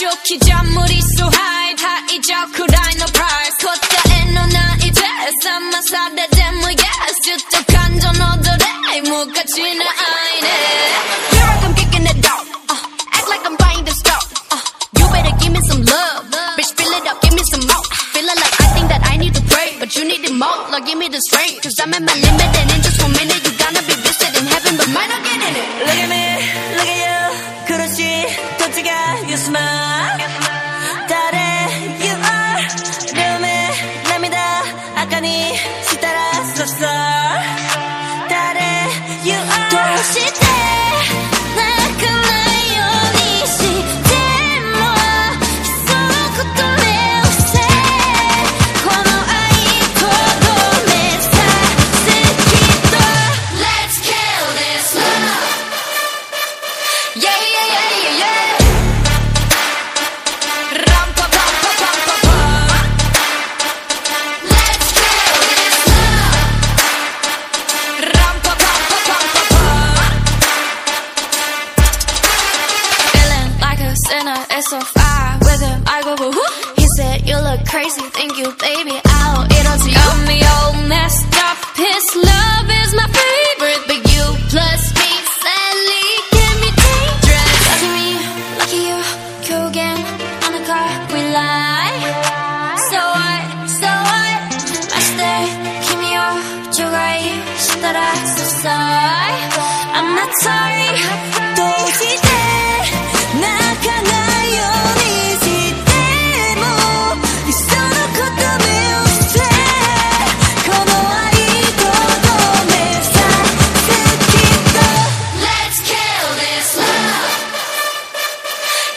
좋기 잔물이 so high 다 잊어 cry no price 걷다 애너 나 이제 삼만 사대 데모 yes 주택 간전 너들의 뭐가 지나 아이네 Here I come kicking it out uh, Act like I'm buying the stuff uh, You better give me some love Bitch fill it up give me some more Feeling like I think that I need to pray But you need it more Lord give me the strength Cause I'm at my limit and in just one minute smile 誰 You are 両目涙赤にしたら So sorry 誰 You are どうして SFI with him. I go, but who? He said, You look crazy, thank you, baby. I'll eat up to you. Got me all messed up. His love is my favorite, but you plus me, Sally, can be dangerous. Lucky me, lucky you, cool game. On the car, we lie. So what? So what? Match day, Kimi, oh, Jogai, Shindara, so sorry. I'm not sorry. 同時